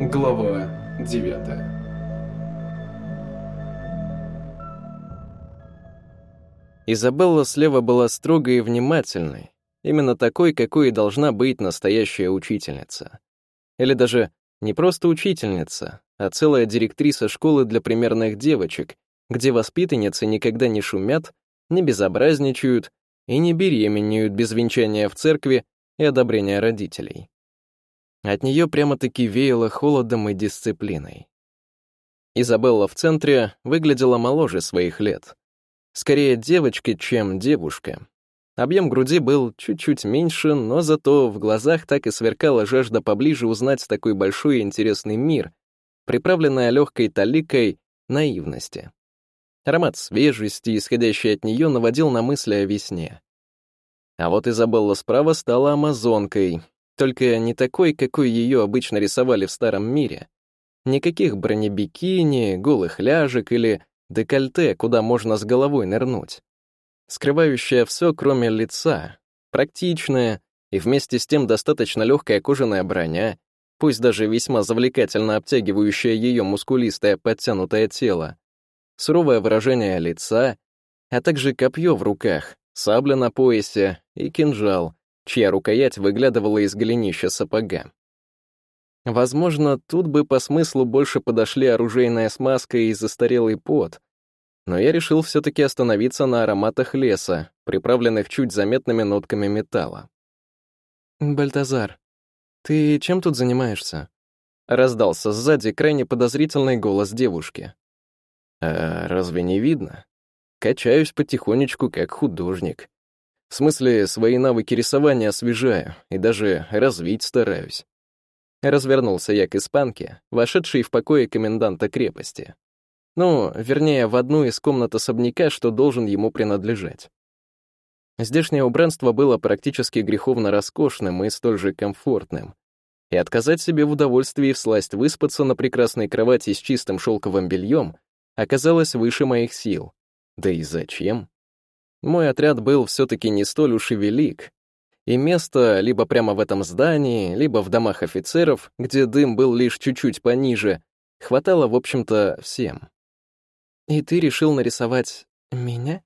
Глава 9 Изабелла слева была строгой и внимательной, именно такой, какой и должна быть настоящая учительница. Или даже не просто учительница, а целая директриса школы для примерных девочек, где воспитанницы никогда не шумят, не безобразничают и не беременеют без венчания в церкви и одобрения родителей. От нее прямо-таки веяло холодом и дисциплиной. Изабелла в центре выглядела моложе своих лет. Скорее девочка, чем девушка. Объем груди был чуть-чуть меньше, но зато в глазах так и сверкала жажда поближе узнать такой большой и интересный мир, приправленная легкой таликой наивности. Аромат свежести, исходящий от нее, наводил на мысли о весне. А вот Изабелла справа стала амазонкой, только не такой, какой ее обычно рисовали в старом мире. Никаких бронебикини, голых ляжек или декольте, куда можно с головой нырнуть. Скрывающая все, кроме лица, практичная и вместе с тем достаточно легкая кожаная броня, пусть даже весьма завлекательно обтягивающая ее мускулистое подтянутое тело, суровое выражение лица, а также копье в руках, сабля на поясе и кинжал, чья рукоять выглядывала из голенища сапога. Возможно, тут бы по смыслу больше подошли оружейная смазка и застарелый пот, но я решил все-таки остановиться на ароматах леса, приправленных чуть заметными нотками металла. «Бальтазар, ты чем тут занимаешься?» Раздался сзади крайне подозрительный голос девушки. «А разве не видно? Качаюсь потихонечку, как художник. В смысле, свои навыки рисования освежаю и даже развить стараюсь. Развернулся я к испанке, вошедшей в покое коменданта крепости. Ну, вернее, в одну из комнат особняка, что должен ему принадлежать. Здешнее убранство было практически греховно роскошным и столь же комфортным. И отказать себе в удовольствии всласть выспаться на прекрасной кровати с чистым шелковым бельем оказалось выше моих сил. Да и зачем? Мой отряд был все-таки не столь уж и велик, и место либо прямо в этом здании, либо в домах офицеров, где дым был лишь чуть-чуть пониже, хватало, в общем-то, всем. «И ты решил нарисовать меня?»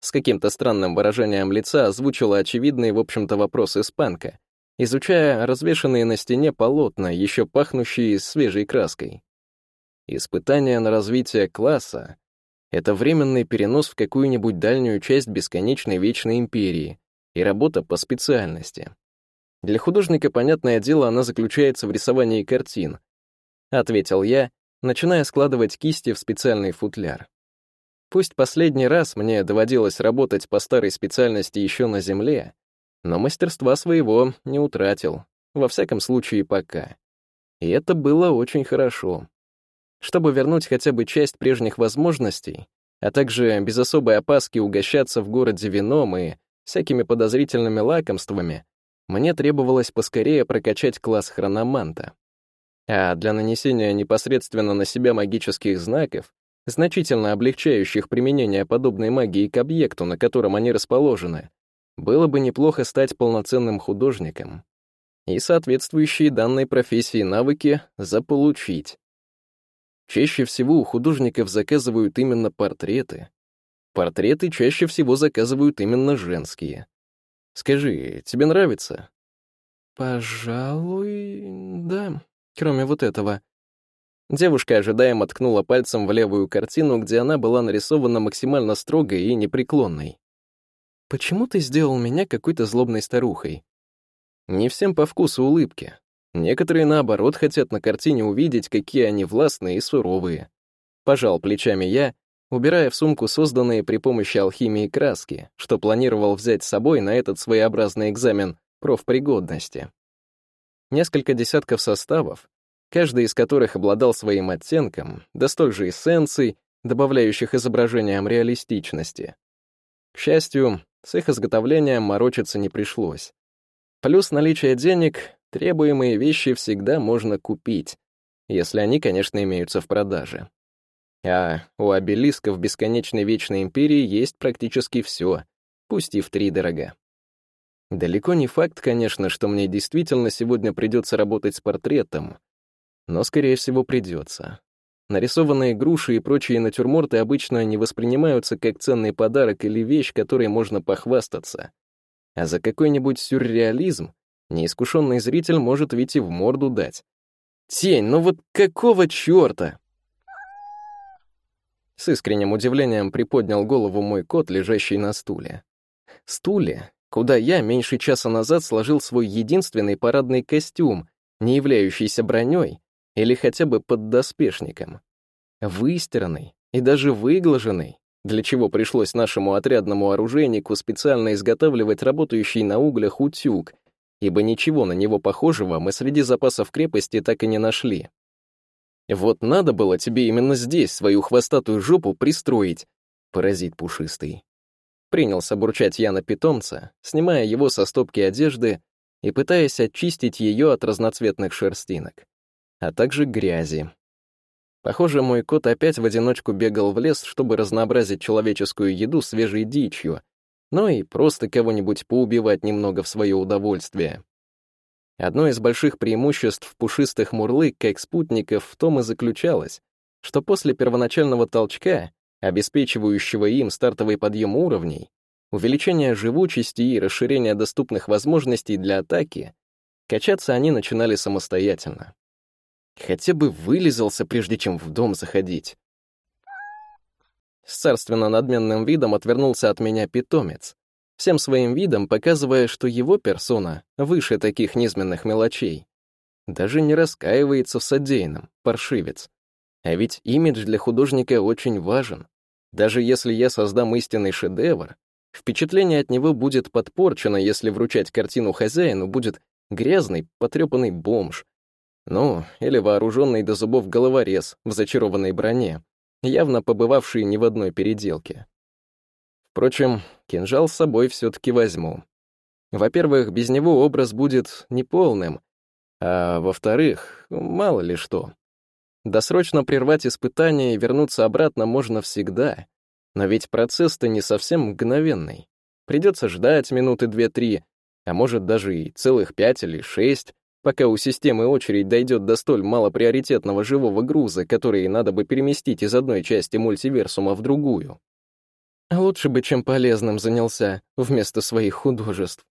С каким-то странным выражением лица озвучила очевидный, в общем-то, вопрос испанка, изучая развешанные на стене полотна, еще пахнущие свежей краской. Испытание на развитие класса это временный перенос в какую-нибудь дальнюю часть бесконечной вечной империи и работа по специальности. Для художника, понятное дело, она заключается в рисовании картин, ответил я, начиная складывать кисти в специальный футляр. Пусть последний раз мне доводилось работать по старой специальности еще на Земле, но мастерства своего не утратил, во всяком случае пока. И это было очень хорошо чтобы вернуть хотя бы часть прежних возможностей, а также без особой опаски угощаться в городе вином и всякими подозрительными лакомствами, мне требовалось поскорее прокачать класс хрономанта. А для нанесения непосредственно на себя магических знаков, значительно облегчающих применение подобной магии к объекту, на котором они расположены, было бы неплохо стать полноценным художником и соответствующие данной профессии навыки заполучить. Чаще всего у художников заказывают именно портреты. Портреты чаще всего заказывают именно женские. Скажи, тебе нравится? Пожалуй, да, кроме вот этого. Девушка ожидаемо ткнула пальцем в левую картину, где она была нарисована максимально строгой и непреклонной. «Почему ты сделал меня какой-то злобной старухой?» Не всем по вкусу улыбки, Некоторые, наоборот, хотят на картине увидеть, какие они властные и суровые. Пожал плечами я, убирая в сумку созданные при помощи алхимии краски, что планировал взять с собой на этот своеобразный экзамен профпригодности. Несколько десятков составов, каждый из которых обладал своим оттенком, да столь же эссенций, добавляющих изображениям реалистичности. К счастью, с их изготовлением морочиться не пришлось. Плюс наличие денег Требуемые вещи всегда можно купить, если они, конечно, имеются в продаже. А у обелисков бесконечной вечной империи есть практически все, пусть и в три дорога. Далеко не факт, конечно, что мне действительно сегодня придется работать с портретом. Но, скорее всего, придется. Нарисованные груши и прочие натюрморты обычно не воспринимаются как ценный подарок или вещь, которой можно похвастаться. А за какой-нибудь сюрреализм неискушенный зритель может ведь и в морду дать. Тень, ну вот какого черта? С искренним удивлением приподнял голову мой кот, лежащий на стуле. Стуле, куда я меньше часа назад сложил свой единственный парадный костюм, не являющийся броней или хотя бы поддоспешником. Выстиранный и даже выглаженный, для чего пришлось нашему отрядному оружейнику специально изготавливать работающий на углях утюг, ибо ничего на него похожего мы среди запасов крепости так и не нашли. Вот надо было тебе именно здесь свою хвостатую жопу пристроить, паразит пушистый. Принялся бурчать я на питомца, снимая его со стопки одежды и пытаясь очистить ее от разноцветных шерстинок, а также грязи. Похоже, мой кот опять в одиночку бегал в лес, чтобы разнообразить человеческую еду свежей дичью, но и просто кого-нибудь поубивать немного в свое удовольствие. Одно из больших преимуществ пушистых мурлык как спутников в том и заключалось, что после первоначального толчка, обеспечивающего им стартовый подъем уровней, увеличение живучести и расширение доступных возможностей для атаки, качаться они начинали самостоятельно. Хотя бы вылезался, прежде чем в дом заходить. С царственно надменным видом отвернулся от меня питомец, всем своим видом показывая, что его персона выше таких низменных мелочей. Даже не раскаивается в содеянном, паршивец. А ведь имидж для художника очень важен. Даже если я создам истинный шедевр, впечатление от него будет подпорчено, если вручать картину хозяину будет грязный, потрепанный бомж. Ну, или вооруженный до зубов головорез в зачарованной броне, явно побывавший ни в одной переделке. Впрочем, кинжал с собой все-таки возьму. Во-первых, без него образ будет неполным, а во-вторых, мало ли что. Досрочно прервать испытание и вернуться обратно можно всегда, но ведь процесс-то не совсем мгновенный. Придется ждать минуты две-три, а может даже и целых пять или шесть, пока у системы очередь дойдет до столь малоприоритетного живого груза, который надо бы переместить из одной части мультиверсума в другую. Лучше бы чем полезным занялся вместо своих художеств.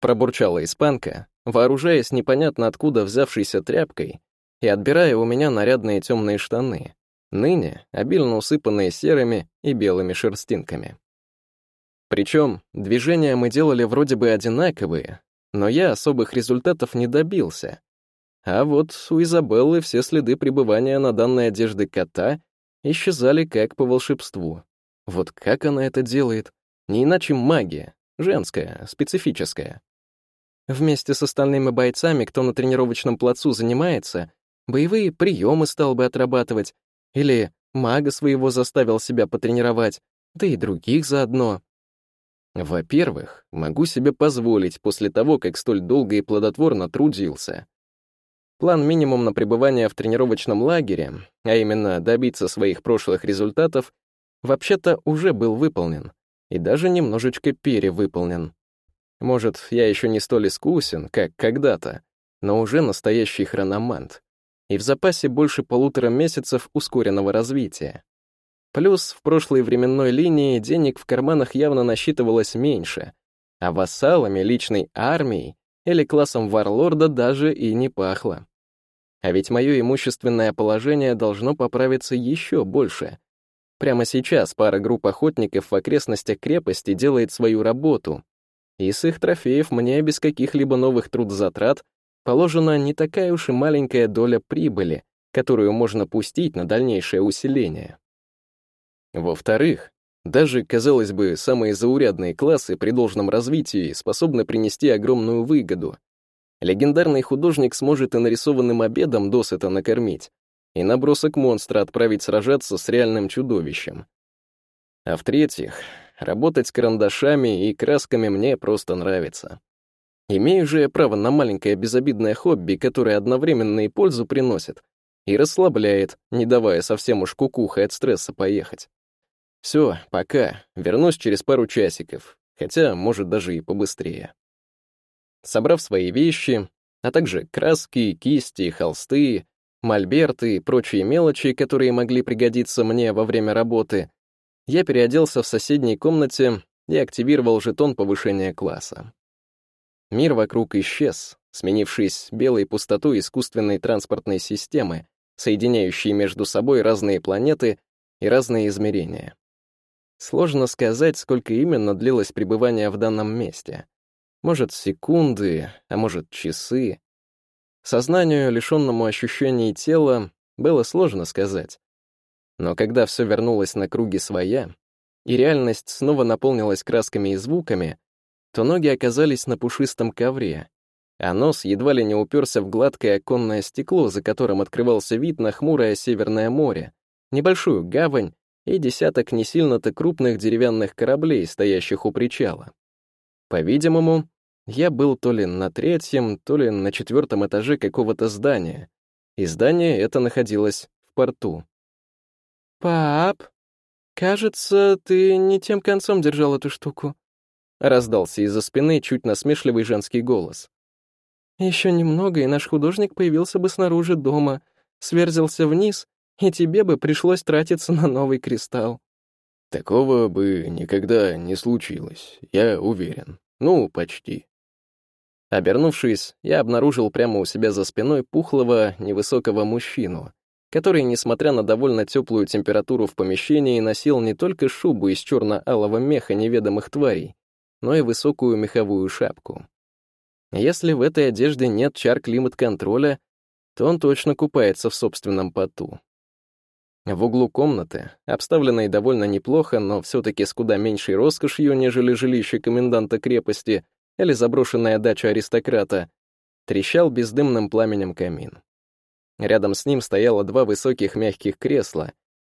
Пробурчала испанка, вооружаясь непонятно откуда взявшейся тряпкой и отбирая у меня нарядные темные штаны, ныне обильно усыпанные серыми и белыми шерстинками. Причем движения мы делали вроде бы одинаковые, но я особых результатов не добился. А вот у Изабеллы все следы пребывания на данной одежды кота исчезали как по волшебству. Вот как она это делает? Не иначе магия, женская, специфическая. Вместе с остальными бойцами, кто на тренировочном плацу занимается, боевые приемы стал бы отрабатывать, или мага своего заставил себя потренировать, да и других заодно. Во-первых, могу себе позволить после того, как столь долго и плодотворно трудился. План минимум на пребывание в тренировочном лагере, а именно добиться своих прошлых результатов, вообще-то уже был выполнен, и даже немножечко перевыполнен. Может, я еще не столь искусен, как когда-то, но уже настоящий хрономант. И в запасе больше полутора месяцев ускоренного развития. Плюс в прошлой временной линии денег в карманах явно насчитывалось меньше, а вассалами личной армии или классом варлорда даже и не пахло. А ведь мое имущественное положение должно поправиться еще больше — Прямо сейчас пара групп охотников в окрестностях крепости делает свою работу, и с их трофеев мне без каких-либо новых трудозатрат положена не такая уж и маленькая доля прибыли, которую можно пустить на дальнейшее усиление. Во-вторых, даже, казалось бы, самые заурядные классы при должном развитии способны принести огромную выгоду. Легендарный художник сможет и нарисованным обедом досыта накормить, и набросок монстра отправить сражаться с реальным чудовищем. А в-третьих, работать с карандашами и красками мне просто нравится. Имею же я право на маленькое безобидное хобби, которое одновременно и пользу приносит, и расслабляет, не давая совсем уж кукухой от стресса поехать. Все, пока, вернусь через пару часиков, хотя, может, даже и побыстрее. Собрав свои вещи, а также краски, кисти, холсты, мольберт и прочие мелочи, которые могли пригодиться мне во время работы, я переоделся в соседней комнате и активировал жетон повышения класса. Мир вокруг исчез, сменившись белой пустотой искусственной транспортной системы, соединяющей между собой разные планеты и разные измерения. Сложно сказать, сколько именно длилось пребывание в данном месте. Может, секунды, а может, часы. Сознанию, лишенному ощущений тела, было сложно сказать. Но когда все вернулось на круги своя, и реальность снова наполнилась красками и звуками, то ноги оказались на пушистом ковре, а нос едва ли не уперся в гладкое оконное стекло, за которым открывался вид на хмурое Северное море, небольшую гавань и десяток не сильно-то крупных деревянных кораблей, стоящих у причала. По-видимому, я был то ли на третьем, то ли на четвертом этаже какого-то здания, и здание это находилось в порту. «Пап, кажется, ты не тем концом держал эту штуку», — раздался из-за спины чуть насмешливый женский голос. Еще немного, и наш художник появился бы снаружи дома, сверзился вниз, и тебе бы пришлось тратиться на новый кристалл. Такого бы никогда не случилось, я уверен. Ну, почти. Обернувшись, я обнаружил прямо у себя за спиной пухлого, невысокого мужчину, который, несмотря на довольно теплую температуру в помещении, носил не только шубу из черно-алого меха неведомых тварей, но и высокую меховую шапку. Если в этой одежде нет чар климат-контроля, то он точно купается в собственном поту. В углу комнаты, обставленной довольно неплохо, но все-таки с куда меньшей роскошью, нежели жилище коменданта крепости или заброшенная дача аристократа, трещал бездымным пламенем камин. Рядом с ним стояло два высоких мягких кресла,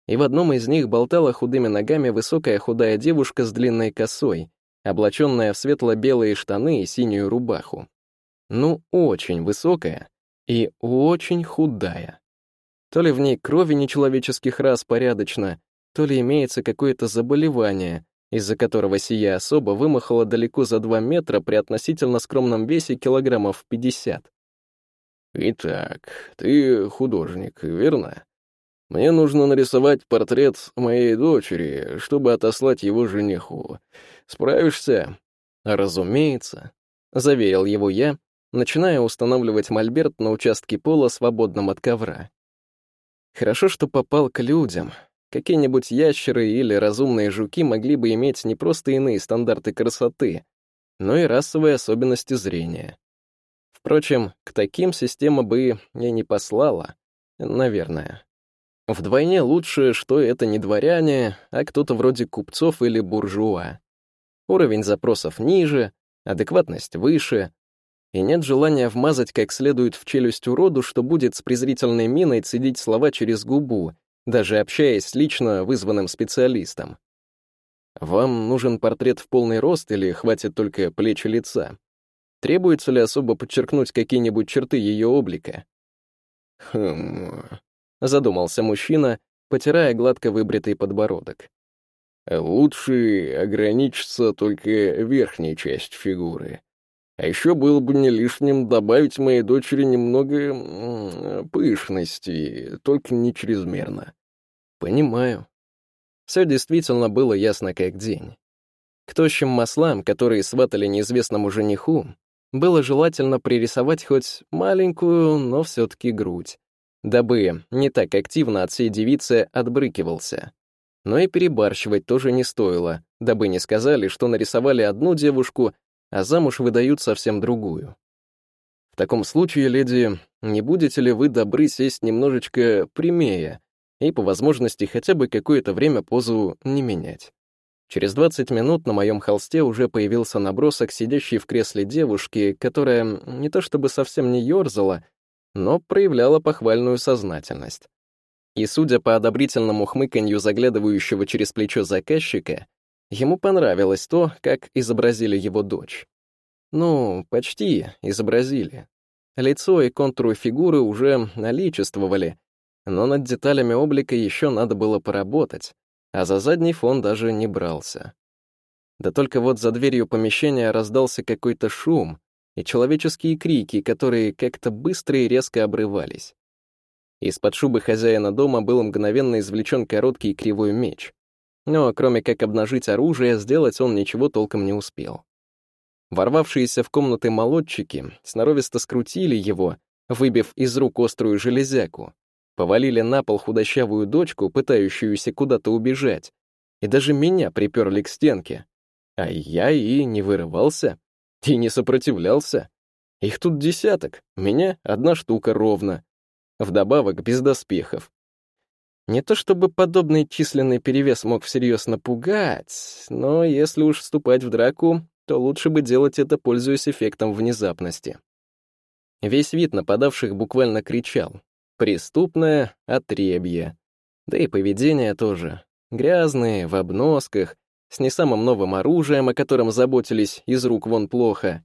и в одном из них болтала худыми ногами высокая худая девушка с длинной косой, облаченная в светло-белые штаны и синюю рубаху. Ну, очень высокая и очень худая. То ли в ней крови нечеловеческих рас порядочно, то ли имеется какое-то заболевание, из-за которого сия особа вымахала далеко за два метра при относительно скромном весе килограммов 50. «Итак, ты художник, верно? Мне нужно нарисовать портрет моей дочери, чтобы отослать его жениху. Справишься?» «Разумеется», — заверил его я, начиная устанавливать мольберт на участке пола, свободном от ковра. Хорошо, что попал к людям. Какие-нибудь ящеры или разумные жуки могли бы иметь не просто иные стандарты красоты, но и расовые особенности зрения. Впрочем, к таким система бы и не послала, наверное. Вдвойне лучше, что это не дворяне, а кто-то вроде купцов или буржуа. Уровень запросов ниже, адекватность выше, и нет желания вмазать как следует в челюсть уроду, что будет с презрительной миной цедить слова через губу, даже общаясь лично вызванным специалистом. Вам нужен портрет в полный рост или хватит только плечи лица? Требуется ли особо подчеркнуть какие-нибудь черты ее облика? Хм... Задумался мужчина, потирая гладко выбритый подбородок. Лучше ограничиться только верхней частью фигуры. А еще было бы не лишним добавить моей дочери немного пышности, только не чрезмерно. Понимаю. Все действительно было ясно как день. К тощим маслам, которые сватали неизвестному жениху, было желательно пририсовать хоть маленькую, но все-таки грудь, дабы не так активно от всей девицы отбрыкивался. Но и перебарщивать тоже не стоило, дабы не сказали, что нарисовали одну девушку, а замуж выдают совсем другую. В таком случае, леди, не будете ли вы добры сесть немножечко прямее и, по возможности, хотя бы какое-то время позу не менять? Через 20 минут на моем холсте уже появился набросок сидящей в кресле девушки, которая не то чтобы совсем не ерзала, но проявляла похвальную сознательность. И, судя по одобрительному хмыканью заглядывающего через плечо заказчика, ему понравилось то, как изобразили его дочь. Ну, почти изобразили. Лицо и контуры фигуры уже наличествовали, но над деталями облика еще надо было поработать, а за задний фон даже не брался. Да только вот за дверью помещения раздался какой-то шум и человеческие крики, которые как-то быстро и резко обрывались. Из-под шубы хозяина дома был мгновенно извлечен короткий кривой меч. Но кроме как обнажить оружие, сделать он ничего толком не успел. Ворвавшиеся в комнаты молодчики сноровисто скрутили его, выбив из рук острую железяку, повалили на пол худощавую дочку, пытающуюся куда-то убежать, и даже меня приперли к стенке. А я и не вырывался, и не сопротивлялся. Их тут десяток, меня одна штука ровно. Вдобавок без доспехов. Не то чтобы подобный численный перевес мог всерьез напугать, но если уж вступать в драку, то лучше бы делать это, пользуясь эффектом внезапности. Весь вид нападавших буквально кричал. Преступное отребье. Да и поведение тоже. Грязные, в обносках, с не самым новым оружием, о котором заботились из рук вон плохо.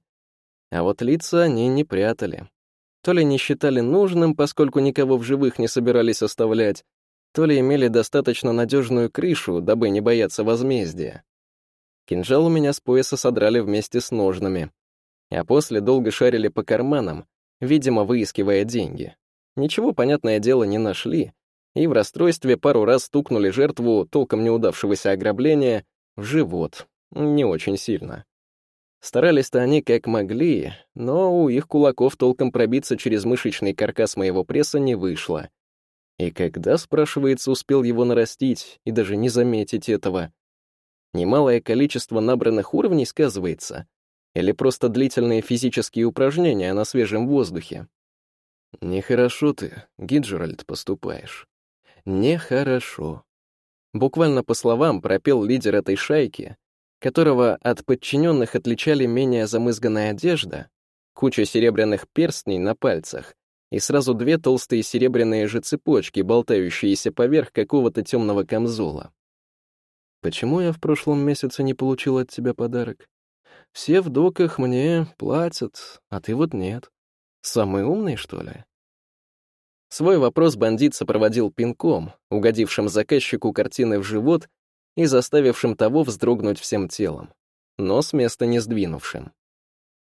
А вот лица они не прятали. То ли не считали нужным, поскольку никого в живых не собирались оставлять, то ли имели достаточно надежную крышу, дабы не бояться возмездия. Кинжал у меня с пояса содрали вместе с ножнами, а после долго шарили по карманам, видимо, выискивая деньги. Ничего, понятное дело, не нашли, и в расстройстве пару раз стукнули жертву толком неудавшегося ограбления в живот, не очень сильно. Старались-то они как могли, но у их кулаков толком пробиться через мышечный каркас моего пресса не вышло — и когда, спрашивается, успел его нарастить и даже не заметить этого? Немалое количество набранных уровней сказывается? Или просто длительные физические упражнения на свежем воздухе? Нехорошо ты, Гиджеральд, поступаешь. Нехорошо. Буквально по словам пропел лидер этой шайки, которого от подчиненных отличали менее замызганная одежда, куча серебряных перстней на пальцах и сразу две толстые серебряные же цепочки, болтающиеся поверх какого-то темного камзола. «Почему я в прошлом месяце не получил от тебя подарок? Все в доках мне платят, а ты вот нет. Самый умный, что ли?» Свой вопрос бандит сопроводил пинком, угодившим заказчику картины в живот и заставившим того вздрогнуть всем телом, но с места не сдвинувшим.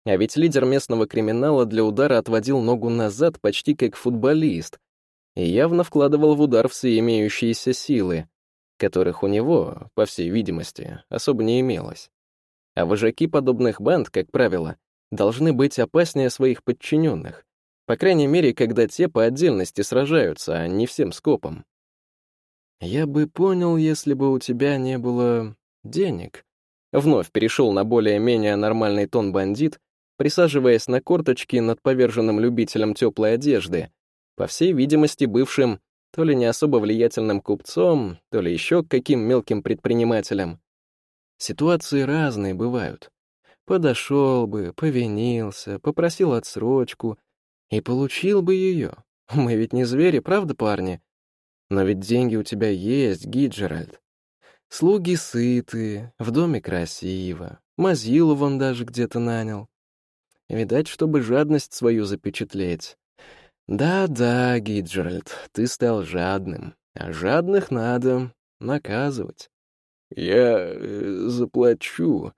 А ведь лидер местного криминала для удара отводил ногу назад почти как футболист и явно вкладывал в удар все имеющиеся силы, которых у него, по всей видимости, особо не имелось. А вожаки подобных банд, как правило, должны быть опаснее своих подчиненных, по крайней мере, когда те по отдельности сражаются, а не всем скопом. «Я бы понял, если бы у тебя не было денег», Вновь перешел на более-менее нормальный тон бандит, присаживаясь на корточки над поверженным любителем теплой одежды, по всей видимости, бывшим то ли не особо влиятельным купцом, то ли еще каким мелким предпринимателем. Ситуации разные бывают. Подошел бы, повинился, попросил отсрочку и получил бы ее. Мы ведь не звери, правда, парни? Но ведь деньги у тебя есть, Гиджеральд. Слуги сытые, в доме красиво, Мазилу вон даже где-то нанял. Видать, чтобы жадность свою запечатлеть. Да-да, Гиджеральд, ты стал жадным, а жадных надо наказывать. Я э, заплачу.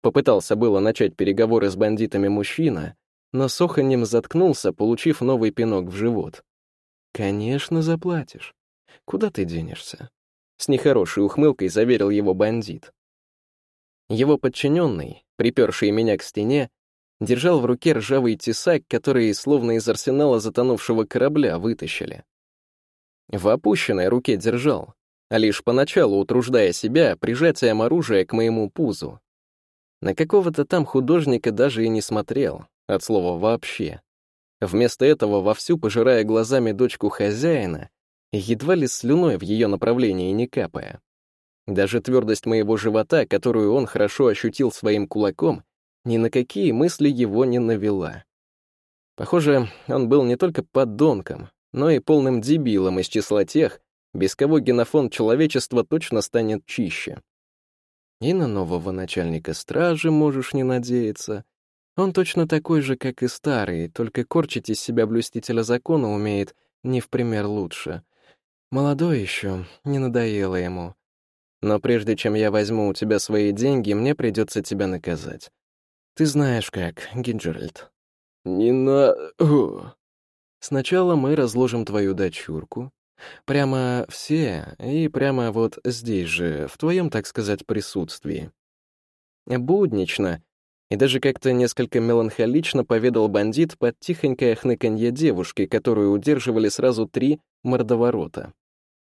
Попытался было начать переговоры с бандитами мужчина, но с оханьем заткнулся, получив новый пинок в живот. «Конечно, заплатишь. Куда ты денешься?» С нехорошей ухмылкой заверил его бандит. Его подчиненный, приперший меня к стене, держал в руке ржавый тесак, который словно из арсенала затонувшего корабля вытащили. В опущенной руке держал, а лишь поначалу утруждая себя прижатием оружия к моему пузу. На какого-то там художника даже и не смотрел, от слова «вообще». Вместо этого вовсю пожирая глазами дочку хозяина, едва ли слюной в ее направлении не капая. Даже твердость моего живота, которую он хорошо ощутил своим кулаком, ни на какие мысли его не навела. Похоже, он был не только подонком, но и полным дебилом из числа тех, без кого генофонд человечества точно станет чище. И на нового начальника стражи можешь не надеяться. Он точно такой же, как и старый, только корчить из себя блюстителя закона умеет не в пример лучше. Молодой еще, не надоело ему. Но прежде чем я возьму у тебя свои деньги, мне придется тебя наказать. Ты знаешь как, Гинджеральд. Не на... О. Сначала мы разложим твою дочурку. Прямо все и прямо вот здесь же, в твоем, так сказать, присутствии. Буднично и даже как-то несколько меланхолично поведал бандит под тихонькое хныканье девушки, которую удерживали сразу три мордоворота.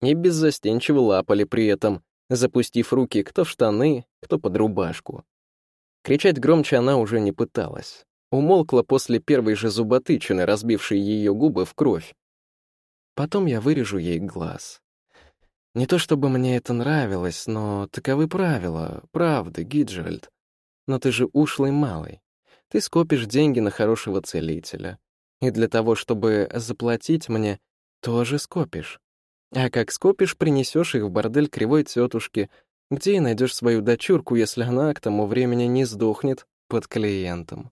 И беззастенчиво лапали при этом, запустив руки кто в штаны, кто под рубашку. Кричать громче она уже не пыталась. Умолкла после первой же зуботычины, разбившей ее губы в кровь. Потом я вырежу ей глаз. Не то чтобы мне это нравилось, но таковы правила, правда, Гиджеральд. Но ты же ушлый малый. Ты скопишь деньги на хорошего целителя. И для того, чтобы заплатить мне, тоже скопишь. А как скопишь, принесешь их в бордель кривой тетушки, где и найдешь свою дочурку, если она к тому времени не сдохнет под клиентом.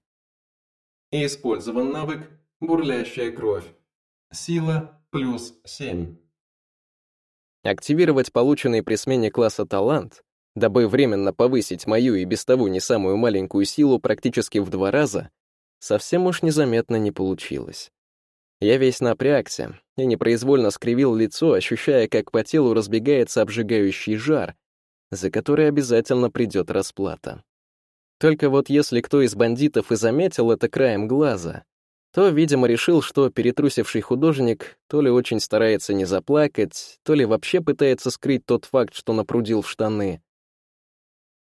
Использован навык «Бурлящая кровь». Сила плюс 7. Активировать полученный при смене класса талант, дабы временно повысить мою и без того не самую маленькую силу практически в два раза, совсем уж незаметно не получилось. Я весь напрягся и непроизвольно скривил лицо, ощущая, как по телу разбегается обжигающий жар, за который обязательно придет расплата. Только вот если кто из бандитов и заметил это краем глаза, то, видимо, решил, что перетрусивший художник то ли очень старается не заплакать, то ли вообще пытается скрыть тот факт, что напрудил в штаны.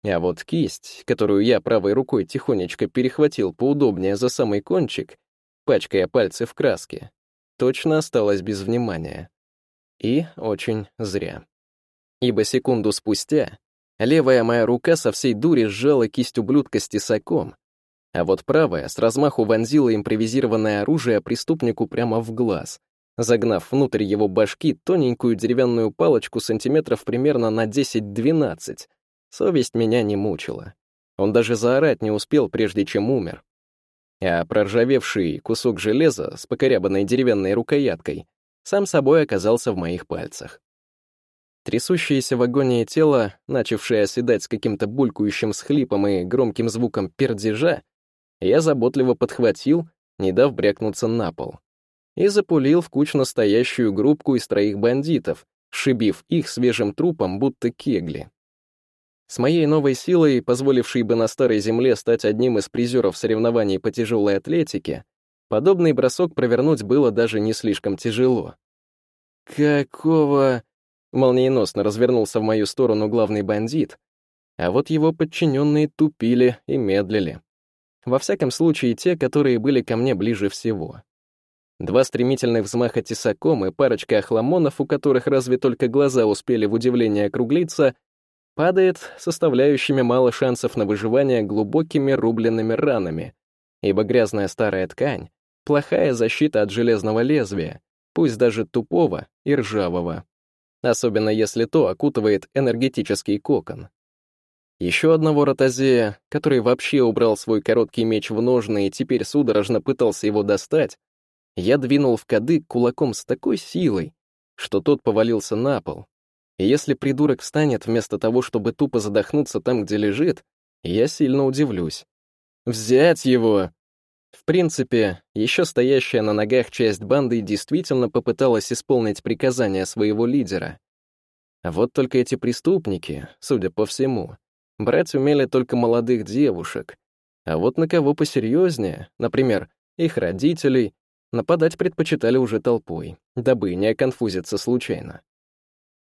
А вот кисть, которую я правой рукой тихонечко перехватил поудобнее за самый кончик, пачкая пальцы в краске, точно осталась без внимания. И очень зря. Ибо секунду спустя Левая моя рука со всей дури сжала кисть ублюдка с тесаком, а вот правая с размаху вонзила импровизированное оружие преступнику прямо в глаз, загнав внутрь его башки тоненькую деревянную палочку сантиметров примерно на 10-12. Совесть меня не мучила. Он даже заорать не успел, прежде чем умер. А проржавевший кусок железа с покорябанной деревянной рукояткой сам собой оказался в моих пальцах. Трясущееся в агонии тело, начавшее оседать с каким-то булькающим схлипом и громким звуком пердежа, я заботливо подхватил, не дав брякнуться на пол, и запулил в куч настоящую группку из троих бандитов, шибив их свежим трупом, будто кегли. С моей новой силой, позволившей бы на старой земле стать одним из призеров соревнований по тяжелой атлетике, подобный бросок провернуть было даже не слишком тяжело. «Какого...» Молниеносно развернулся в мою сторону главный бандит, а вот его подчиненные тупили и медлили. Во всяком случае, те, которые были ко мне ближе всего. Два стремительных взмаха тесаком и парочка охламонов, у которых разве только глаза успели в удивление округлиться, падает составляющими мало шансов на выживание глубокими рубленными ранами, ибо грязная старая ткань — плохая защита от железного лезвия, пусть даже тупого и ржавого особенно если то окутывает энергетический кокон. Еще одного ротозея, который вообще убрал свой короткий меч в ножны и теперь судорожно пытался его достать, я двинул в кадык кулаком с такой силой, что тот повалился на пол. И если придурок встанет вместо того, чтобы тупо задохнуться там, где лежит, я сильно удивлюсь. «Взять его!» В принципе, еще стоящая на ногах часть банды действительно попыталась исполнить приказания своего лидера. А вот только эти преступники, судя по всему, брать умели только молодых девушек, а вот на кого посерьезнее, например, их родителей, нападать предпочитали уже толпой, дабы не оконфузиться случайно.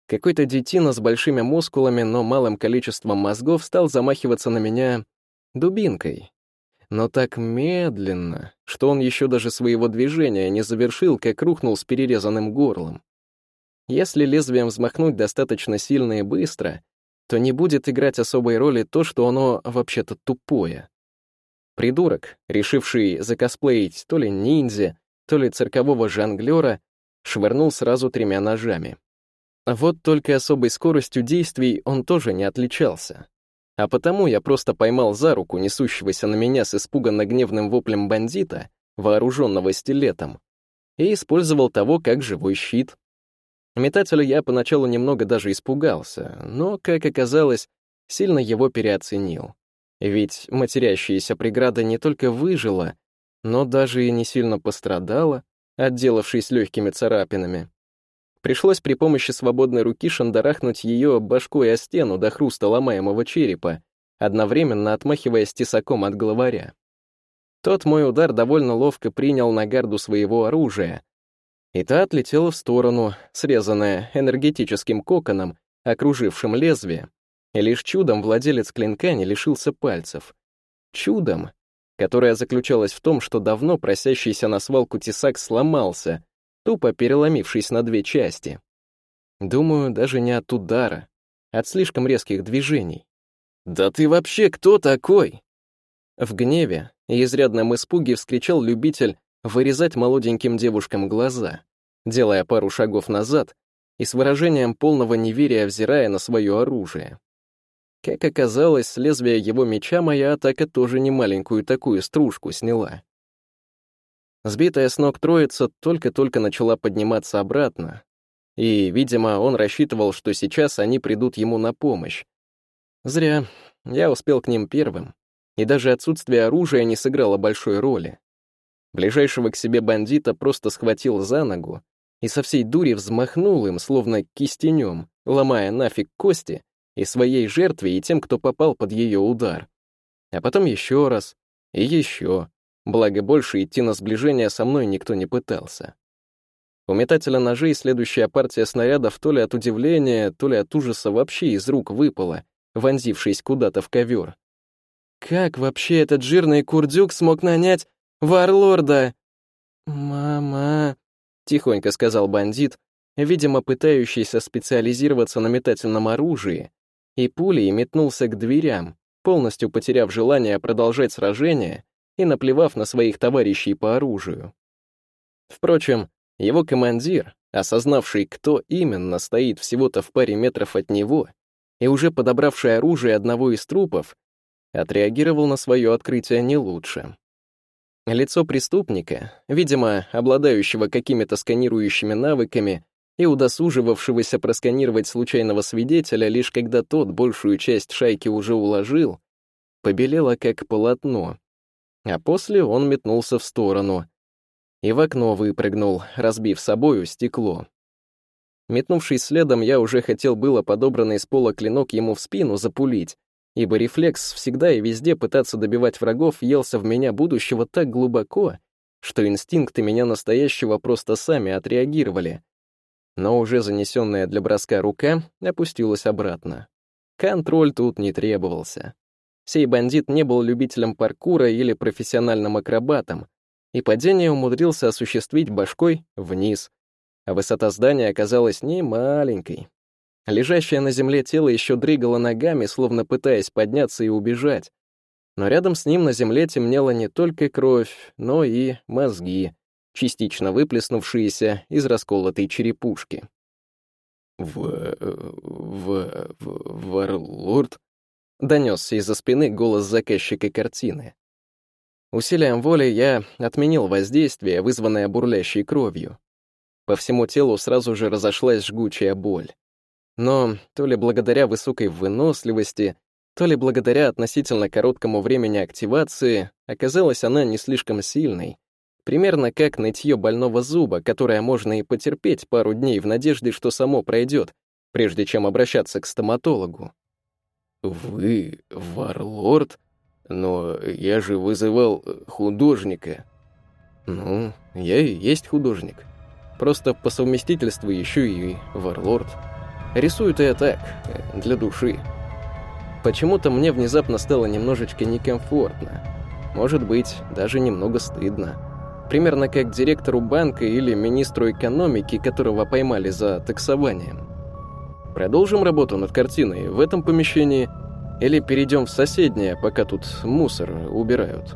Какой-то детина с большими мускулами, но малым количеством мозгов стал замахиваться на меня дубинкой, но так медленно, что он еще даже своего движения не завершил, как рухнул с перерезанным горлом. Если лезвием взмахнуть достаточно сильно и быстро, то не будет играть особой роли то, что оно вообще-то тупое. Придурок, решивший закосплеить то ли ниндзя, то ли циркового жонглера, швырнул сразу тремя ножами. Вот только особой скоростью действий он тоже не отличался. А потому я просто поймал за руку несущегося на меня с испуганно гневным воплем бандита, вооруженного стилетом, и использовал того как живой щит. Метателя я поначалу немного даже испугался, но, как оказалось, сильно его переоценил. Ведь матерящаяся преграда не только выжила, но даже и не сильно пострадала, отделавшись легкими царапинами. Пришлось при помощи свободной руки шандарахнуть ее башкой о стену до хруста ломаемого черепа, одновременно отмахиваясь тесаком от главаря. Тот мой удар довольно ловко принял на гарду своего оружия, и та отлетела в сторону, срезанная энергетическим коконом, окружившим лезвие, и лишь чудом владелец клинка не лишился пальцев. Чудом, которое заключалось в том, что давно просящийся на свалку тесак сломался, тупо переломившись на две части. Думаю, даже не от удара, от слишком резких движений. «Да ты вообще кто такой?» В гневе и изрядном испуге вскричал любитель вырезать молоденьким девушкам глаза, делая пару шагов назад и с выражением полного неверия взирая на свое оружие. Как оказалось, с лезвия его меча моя атака тоже не маленькую такую стружку сняла. Сбитая с ног троица только-только начала подниматься обратно, и, видимо, он рассчитывал, что сейчас они придут ему на помощь. Зря. Я успел к ним первым, и даже отсутствие оружия не сыграло большой роли. Ближайшего к себе бандита просто схватил за ногу и со всей дури взмахнул им, словно кистенем, ломая нафиг кости и своей жертве, и тем, кто попал под ее удар. А потом еще раз, и еще, благо больше идти на сближение со мной никто не пытался. У метателя ножей следующая партия снарядов то ли от удивления, то ли от ужаса вообще из рук выпала, вонзившись куда-то в ковер. Как вообще этот жирный курдюк смог нанять варлорда? «Мама», — тихонько сказал бандит, видимо, пытающийся специализироваться на метательном оружии, и пулей метнулся к дверям, полностью потеряв желание продолжать сражение и наплевав на своих товарищей по оружию. Впрочем, его командир, осознавший, кто именно стоит всего-то в паре метров от него, и уже подобравший оружие одного из трупов, отреагировал на свое открытие не лучше. Лицо преступника, видимо, обладающего какими-то сканирующими навыками и удосуживавшегося просканировать случайного свидетеля, лишь когда тот большую часть шайки уже уложил, побелело как полотно. А после он метнулся в сторону и в окно выпрыгнул, разбив собою стекло. Метнувшись следом, я уже хотел было подобранный с пола клинок ему в спину запулить, ибо рефлекс всегда и везде пытаться добивать врагов елся в меня будущего так глубоко, что инстинкты меня настоящего просто сами отреагировали. Но уже занесенная для броска рука опустилась обратно. Контроль тут не требовался. Сей бандит не был любителем паркура или профессиональным акробатом, и падение умудрился осуществить башкой вниз, а высота здания оказалась не маленькой. Лежащее на земле тело еще дрыгало ногами, словно пытаясь подняться и убежать. Но рядом с ним на земле темнела не только кровь, но и мозги, частично выплеснувшиеся из расколотой черепушки. «В... в... в... варлорд?» — донесся из-за спины голос заказчика картины. Усилием воли я отменил воздействие, вызванное бурлящей кровью. По всему телу сразу же разошлась жгучая боль. Но то ли благодаря высокой выносливости, то ли благодаря относительно короткому времени активации, оказалась она не слишком сильной. Примерно как нытье больного зуба, которое можно и потерпеть пару дней в надежде, что само пройдет, прежде чем обращаться к стоматологу. «Вы варлорд? Но я же вызывал художника». «Ну, я и есть художник», Просто по совместительству еще и варлорд. Рисую-то я так, для души. Почему-то мне внезапно стало немножечко некомфортно. Может быть, даже немного стыдно. Примерно как директору банка или министру экономики, которого поймали за таксованием. Продолжим работу над картиной в этом помещении или перейдем в соседнее, пока тут мусор убирают.